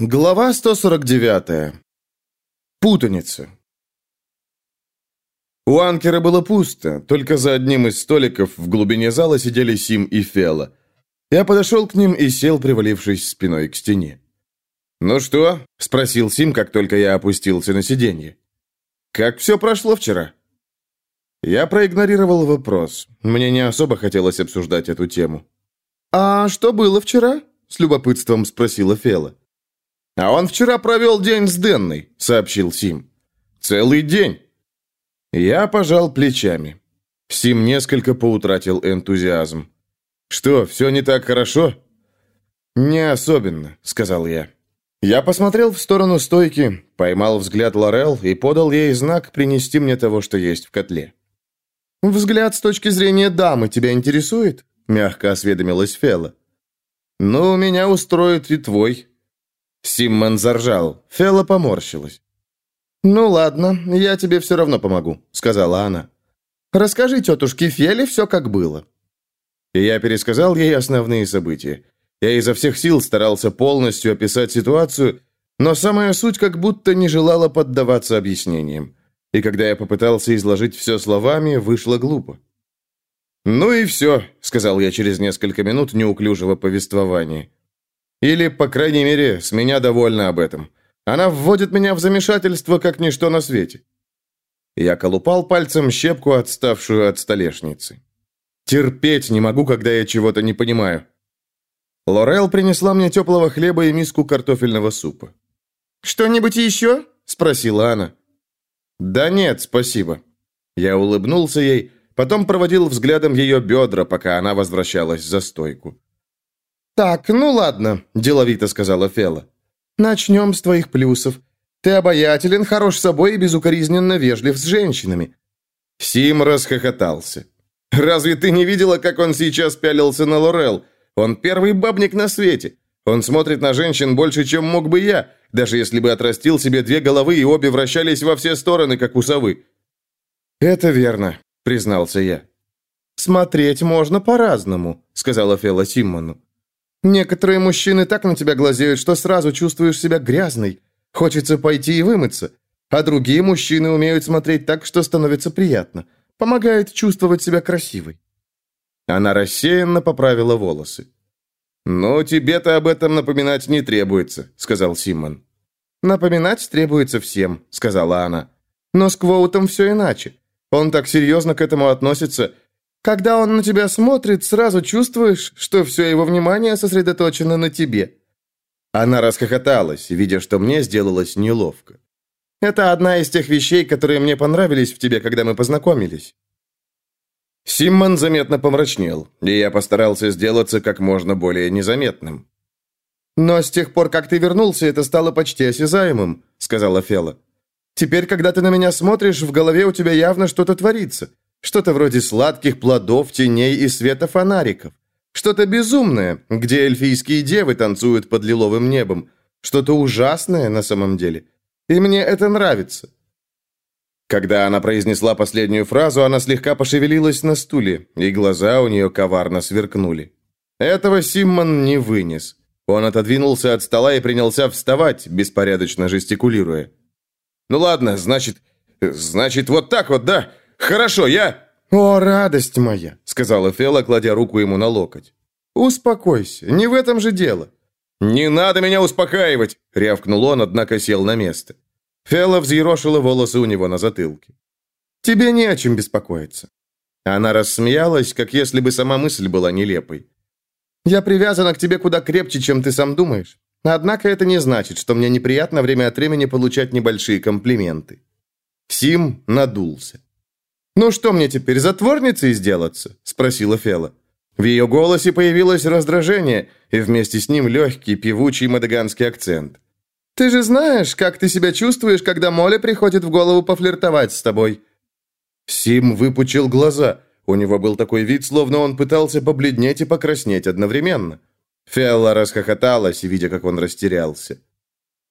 Глава 149. Путаница. У анкера было пусто, только за одним из столиков в глубине зала сидели Сим и Фела. Я подошел к ним и сел, привалившись спиной к стене. «Ну что?» – спросил Сим, как только я опустился на сиденье. «Как все прошло вчера?» Я проигнорировал вопрос. Мне не особо хотелось обсуждать эту тему. «А что было вчера?» – с любопытством спросила Фела. «А он вчера провел день с Денной», — сообщил Сим. «Целый день». Я пожал плечами. Сим несколько поутратил энтузиазм. «Что, все не так хорошо?» «Не особенно», — сказал я. Я посмотрел в сторону стойки, поймал взгляд Лорел и подал ей знак принести мне того, что есть в котле. «Взгляд с точки зрения дамы тебя интересует?» — мягко осведомилась Фела. «Ну, меня устроит и твой», Симмон заржал. Фелла поморщилась. «Ну ладно, я тебе все равно помогу», — сказала она. «Расскажи тетушке Феле все, как было». И я пересказал ей основные события. Я изо всех сил старался полностью описать ситуацию, но самая суть как будто не желала поддаваться объяснениям. И когда я попытался изложить все словами, вышло глупо. «Ну и все», — сказал я через несколько минут неуклюжего повествования. Или, по крайней мере, с меня довольна об этом. Она вводит меня в замешательство, как ничто на свете. Я колупал пальцем щепку, отставшую от столешницы. Терпеть не могу, когда я чего-то не понимаю. Лорел принесла мне теплого хлеба и миску картофельного супа. «Что-нибудь еще?» – спросила она. «Да нет, спасибо». Я улыбнулся ей, потом проводил взглядом ее бедра, пока она возвращалась за стойку. «Так, ну ладно», – деловито сказала Фела. «Начнем с твоих плюсов. Ты обаятелен, хорош собой и безукоризненно вежлив с женщинами». Сим расхохотался. «Разве ты не видела, как он сейчас пялился на Лорел? Он первый бабник на свете. Он смотрит на женщин больше, чем мог бы я, даже если бы отрастил себе две головы и обе вращались во все стороны, как у совы». «Это верно», — признался я. «Смотреть можно по-разному», — сказала Фела Симмону. Некоторые мужчины так на тебя глазеют, что сразу чувствуешь себя грязной. Хочется пойти и вымыться. А другие мужчины умеют смотреть так, что становится приятно. Помогает чувствовать себя красивой. Она рассеянно поправила волосы. «Ну, тебе-то об этом напоминать не требуется», — сказал Симон. «Напоминать требуется всем», — сказала она. «Но с Квоутом все иначе. Он так серьезно к этому относится, когда он на тебя смотрит, сразу чувствуешь, что все его внимание сосредоточено на тебе». Она расхохоталась, видя, что мне сделалось неловко. «Это одна из тех вещей, которые мне понравились в тебе, когда мы познакомились». Симмон заметно помрачнел, и я постарался сделаться как можно более незаметным. «Но с тех пор, как ты вернулся, это стало почти осязаемым», — сказала Фела. «Теперь, когда ты на меня смотришь, в голове у тебя явно что-то творится. Что-то вроде сладких плодов, теней и света фонариков. Что-то безумное, где эльфийские девы танцуют под лиловым небом. Что-то ужасное на самом деле. И мне это нравится. Когда она произнесла последнюю фразу, она слегка пошевелилась на стуле, и глаза у нее коварно сверкнули. Этого Симмон не вынес. Он отодвинулся от стола и принялся вставать, беспорядочно жестикулируя. «Ну ладно, значит... Значит, вот так вот, да? Хорошо, я...» «О, радость моя!» — сказала Фела, кладя руку ему на локоть. «Успокойся, не в этом же дело». «Не надо меня успокаивать!» — рявкнул он, однако сел на место. Фела взъерошила волосы у него на затылке. «Тебе не о чем беспокоиться». Она рассмеялась, как если бы сама мысль была нелепой. «Я привязана к тебе куда крепче, чем ты сам думаешь. Однако это не значит, что мне неприятно время от времени получать небольшие комплименты». Сим надулся. «Ну что мне теперь, затворницей сделаться?» – спросила Фела. В ее голосе появилось раздражение, и вместе с ним легкий, певучий мадаганский акцент. «Ты же знаешь, как ты себя чувствуешь, когда Моле приходит в голову пофлиртовать с тобой?» Сим выпучил глаза. У него был такой вид, словно он пытался побледнеть и покраснеть одновременно. Фелла расхохоталась, видя, как он растерялся.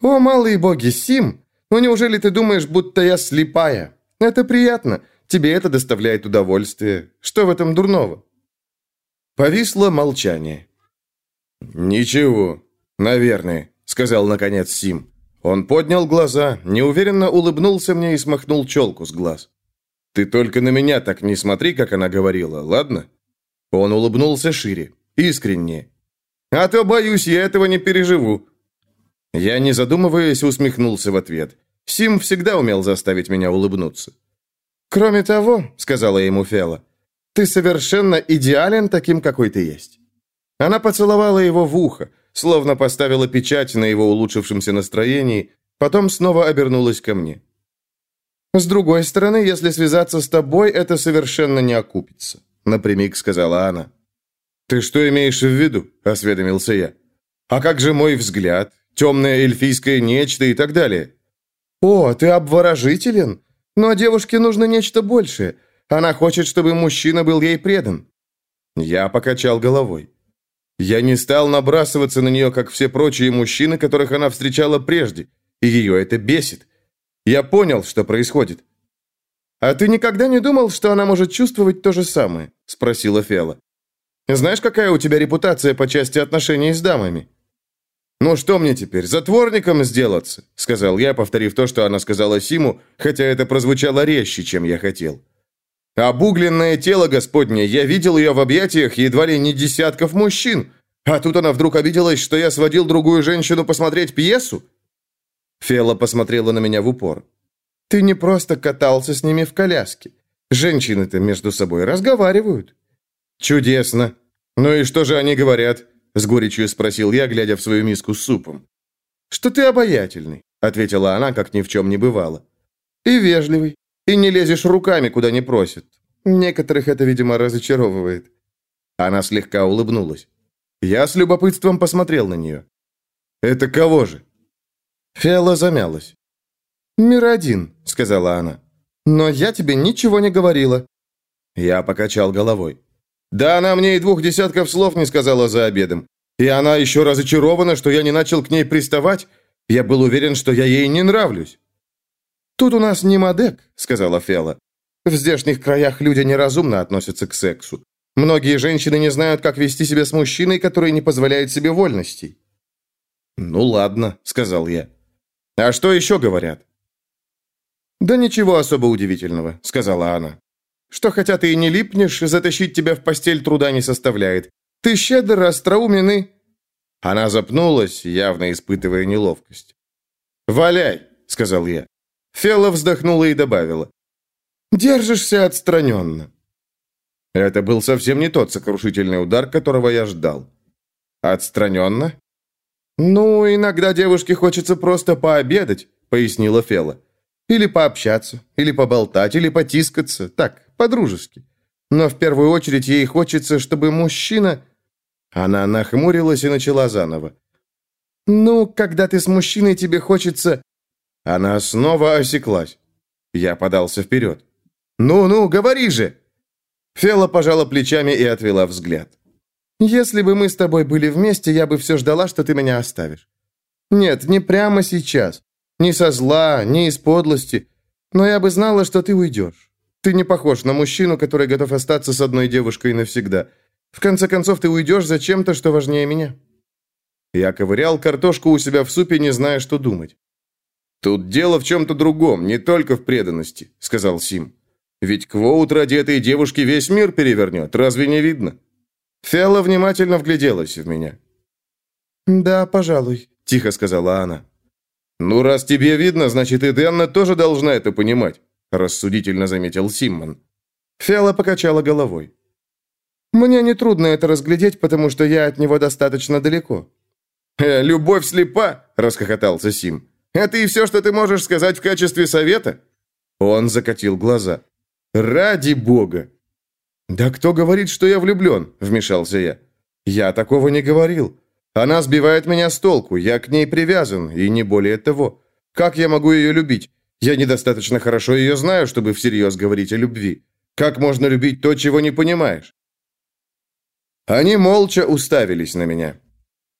«О, малые боги, Сим! Ну неужели ты думаешь, будто я слепая? Это приятно. Тебе это доставляет удовольствие. Что в этом дурного?» Повисло молчание. «Ничего, наверное», — сказал наконец Сим. Он поднял глаза, неуверенно улыбнулся мне и смахнул челку с глаз. «Ты только на меня так не смотри, как она говорила, ладно?» Он улыбнулся шире, искренне. «А то, боюсь, я этого не переживу». Я, не задумываясь, усмехнулся в ответ. Сим всегда умел заставить меня улыбнуться. «Кроме того», — сказала ему Фела, — «ты совершенно идеален таким, какой ты есть». Она поцеловала его в ухо, словно поставила печать на его улучшившемся настроении, потом снова обернулась ко мне. «С другой стороны, если связаться с тобой, это совершенно не окупится», — напрямик сказала она. «Ты что имеешь в виду?» — осведомился я. «А как же мой взгляд, темное эльфийское нечто и так далее?» «О, ты обворожителен? Но девушке нужно нечто большее. Она хочет, чтобы мужчина был ей предан». Я покачал головой. Я не стал набрасываться на нее, как все прочие мужчины, которых она встречала прежде, и ее это бесит. Я понял, что происходит. «А ты никогда не думал, что она может чувствовать то же самое?» – спросила Фела. «Знаешь, какая у тебя репутация по части отношений с дамами?» «Ну что мне теперь, затворником сделаться?» – сказал я, повторив то, что она сказала Симу, хотя это прозвучало резче, чем я хотел. «Обугленное тело Господне, я видел ее в объятиях едва ли не десятков мужчин, а тут она вдруг обиделась, что я сводил другую женщину посмотреть пьесу?» Фела посмотрела на меня в упор. «Ты не просто катался с ними в коляске. Женщины-то между собой разговаривают». «Чудесно. Ну и что же они говорят?» С горечью спросил я, глядя в свою миску с супом. «Что ты обаятельный», — ответила она, как ни в чем не бывало. «И вежливый, и не лезешь руками, куда не просят. Некоторых это, видимо, разочаровывает». Она слегка улыбнулась. Я с любопытством посмотрел на нее. «Это кого же?» Фиала замялась. «Мир один», — сказала она. «Но я тебе ничего не говорила». Я покачал головой. «Да она мне и двух десятков слов не сказала за обедом. И она еще разочарована, что я не начал к ней приставать. Я был уверен, что я ей не нравлюсь». «Тут у нас не модек», — сказала Фела. «В здешних краях люди неразумно относятся к сексу. Многие женщины не знают, как вести себя с мужчиной, который не позволяет себе вольностей». «Ну ладно», — сказал я. А что еще говорят?» «Да ничего особо удивительного», — сказала она. «Что хотя ты и не липнешь, затащить тебя в постель труда не составляет. Ты щедр, остроумен и...» Она запнулась, явно испытывая неловкость. «Валяй», — сказал я. Фелла вздохнула и добавила. «Держишься отстраненно». Это был совсем не тот сокрушительный удар, которого я ждал. «Отстраненно?» «Ну, иногда девушке хочется просто пообедать», — пояснила Фела. «Или пообщаться, или поболтать, или потискаться. Так, по-дружески. Но в первую очередь ей хочется, чтобы мужчина...» Она нахмурилась и начала заново. «Ну, когда ты с мужчиной, тебе хочется...» Она снова осеклась. Я подался вперед. «Ну-ну, говори же!» Фела пожала плечами и отвела взгляд. Если бы мы с тобой были вместе, я бы все ждала, что ты меня оставишь. Нет, не прямо сейчас. Не со зла, не из подлости. Но я бы знала, что ты уйдешь. Ты не похож на мужчину, который готов остаться с одной девушкой навсегда. В конце концов, ты уйдешь за чем-то, что важнее меня». Я ковырял картошку у себя в супе, не зная, что думать. «Тут дело в чем-то другом, не только в преданности», — сказал Сим. «Ведь Квоут ради этой девушки весь мир перевернет, разве не видно?» Фиала внимательно вгляделась в меня. «Да, пожалуй», — тихо сказала она. «Ну, раз тебе видно, значит и Денна тоже должна это понимать», — рассудительно заметил Симмон. Фиала покачала головой. «Мне нетрудно это разглядеть, потому что я от него достаточно далеко». «Э, «Любовь слепа!» — расхохотался Сим. «Это и все, что ты можешь сказать в качестве совета?» Он закатил глаза. «Ради бога! «Да кто говорит, что я влюблен?» – вмешался я. «Я такого не говорил. Она сбивает меня с толку, я к ней привязан, и не более того. Как я могу ее любить? Я недостаточно хорошо ее знаю, чтобы всерьез говорить о любви. Как можно любить то, чего не понимаешь?» Они молча уставились на меня.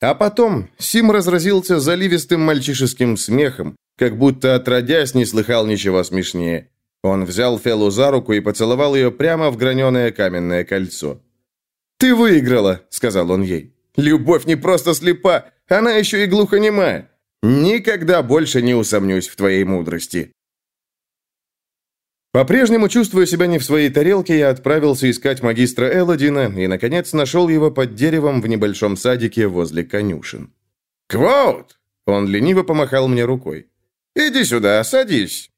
А потом Сим разразился заливистым мальчишеским смехом, как будто отродясь не слыхал ничего смешнее. Он взял Фелу за руку и поцеловал ее прямо в граненое каменное кольцо. «Ты выиграла», — сказал он ей. «Любовь не просто слепа, она еще и глухонемая. Никогда больше не усомнюсь в твоей мудрости. По-прежнему, чувствуя себя не в своей тарелке, я отправился искать магистра Элодина и, наконец, нашел его под деревом в небольшом садике возле конюшен. «Квоут!» Он лениво помахал мне рукой. «Иди сюда, садись!»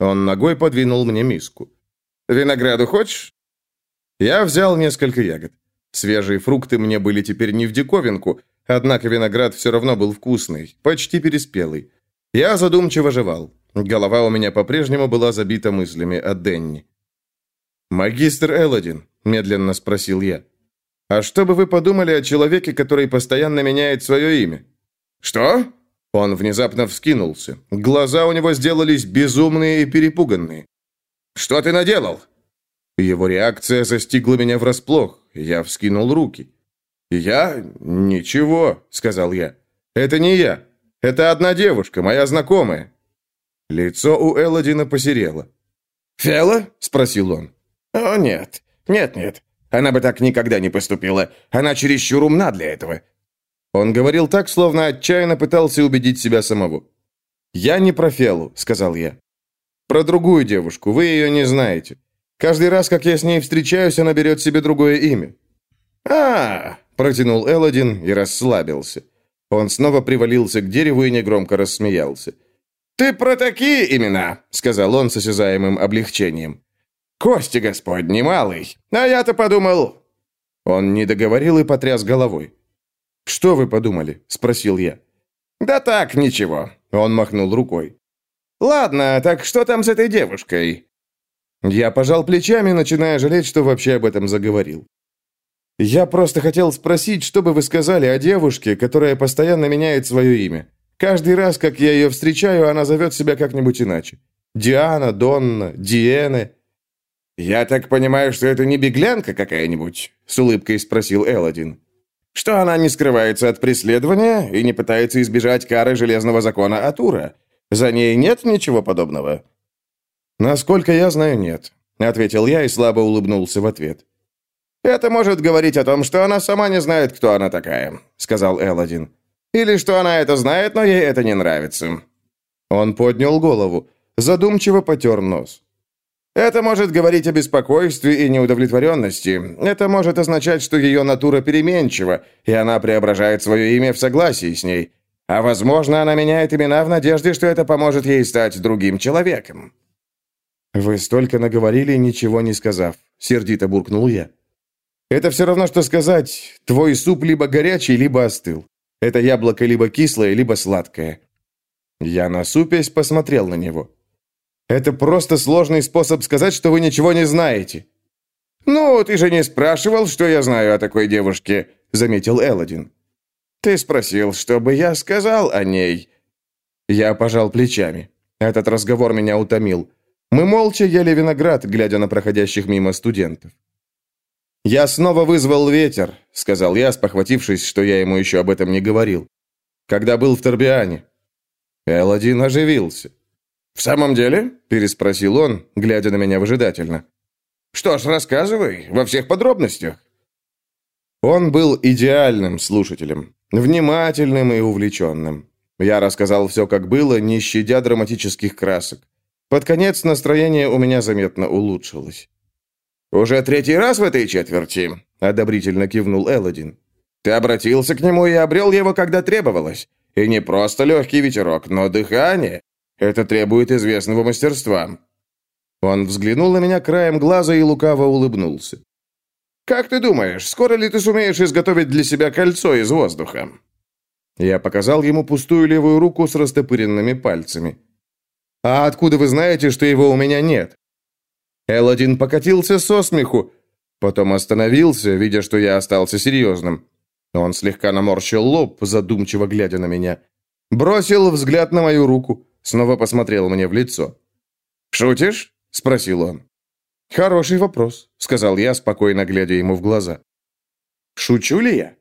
Он ногой подвинул мне миску. «Винограду хочешь?» Я взял несколько ягод. Свежие фрукты мне были теперь не в диковинку, однако виноград все равно был вкусный, почти переспелый. Я задумчиво жевал. Голова у меня по-прежнему была забита мыслями о Денни. «Магистр Элодин», — медленно спросил я, — «а что бы вы подумали о человеке, который постоянно меняет свое имя?» «Что?» Он внезапно вскинулся. Глаза у него сделались безумные и перепуганные. «Что ты наделал?» Его реакция застигла меня врасплох. Я вскинул руки. «Я? Ничего», — сказал я. «Это не я. Это одна девушка, моя знакомая». Лицо у Элодина посерело. «Фела?» — спросил он. «О, нет. Нет-нет. Она бы так никогда не поступила. Она чересчур умна для этого». Он говорил так, словно отчаянно пытался убедить себя самого. «Я не про Фелу», — сказал я. «Про другую девушку. Вы ее не знаете. Каждый раз, как я с ней встречаюсь, она берет себе другое имя». «А-а-а!» Протянул Элодин и расслабился. Он снова привалился к дереву и негромко рассмеялся. «Ты про такие имена!» — сказал он с осязаемым облегчением. «Кости Господни, малый! А я-то подумал...» Он не договорил и потряс головой. «Что вы подумали?» — спросил я. «Да так, ничего», — он махнул рукой. «Ладно, так что там с этой девушкой?» Я пожал плечами, начиная жалеть, что вообще об этом заговорил. «Я просто хотел спросить, что бы вы сказали о девушке, которая постоянно меняет свое имя. Каждый раз, как я ее встречаю, она зовет себя как-нибудь иначе. Диана, Донна, Диэне». «Я так понимаю, что это не беглянка какая-нибудь?» — с улыбкой спросил Элодин. «Что она не скрывается от преследования и не пытается избежать кары железного закона Атура? За ней нет ничего подобного?» «Насколько я знаю, нет», — ответил я и слабо улыбнулся в ответ. «Это может говорить о том, что она сама не знает, кто она такая», — сказал Элодин. «Или что она это знает, но ей это не нравится». Он поднял голову, задумчиво потер нос. «Это может говорить о беспокойстве и неудовлетворенности. Это может означать, что ее натура переменчива, и она преображает свое имя в согласии с ней. А возможно, она меняет имена в надежде, что это поможет ей стать другим человеком». «Вы столько наговорили, ничего не сказав», — сердито буркнул я. Это все равно, что сказать, твой суп либо горячий, либо остыл. Это яблоко либо кислое, либо сладкое. Я насупясь посмотрел на него. Это просто сложный способ сказать, что вы ничего не знаете. «Ну, ты же не спрашивал, что я знаю о такой девушке», — заметил Элодин. «Ты спросил, что бы я сказал о ней». Я пожал плечами. Этот разговор меня утомил. Мы молча ели виноград, глядя на проходящих мимо студентов. «Я снова вызвал ветер», — сказал я, спохватившись, что я ему еще об этом не говорил. «Когда был в Торбиане». Элодин оживился. «В самом деле?» — переспросил он, глядя на меня выжидательно. «Что ж, рассказывай, во всех подробностях». Он был идеальным слушателем, внимательным и увлеченным. Я рассказал все, как было, не щадя драматических красок. Под конец настроение у меня заметно улучшилось. «Уже третий раз в этой четверти», — одобрительно кивнул Элодин. «Ты обратился к нему и обрел его, когда требовалось. И не просто легкий ветерок, но дыхание. Это требует известного мастерства». Он взглянул на меня краем глаза и лукаво улыбнулся. «Как ты думаешь, скоро ли ты сумеешь изготовить для себя кольцо из воздуха?» Я показал ему пустую левую руку с растопыренными пальцами. «А откуда вы знаете, что его у меня нет?» Элодин покатился со смеху, потом остановился, видя, что я остался серьезным. Он слегка наморщил лоб, задумчиво глядя на меня. Бросил взгляд на мою руку, снова посмотрел мне в лицо. «Шутишь?» – спросил он. «Хороший вопрос», – сказал я, спокойно глядя ему в глаза. «Шучу ли я?»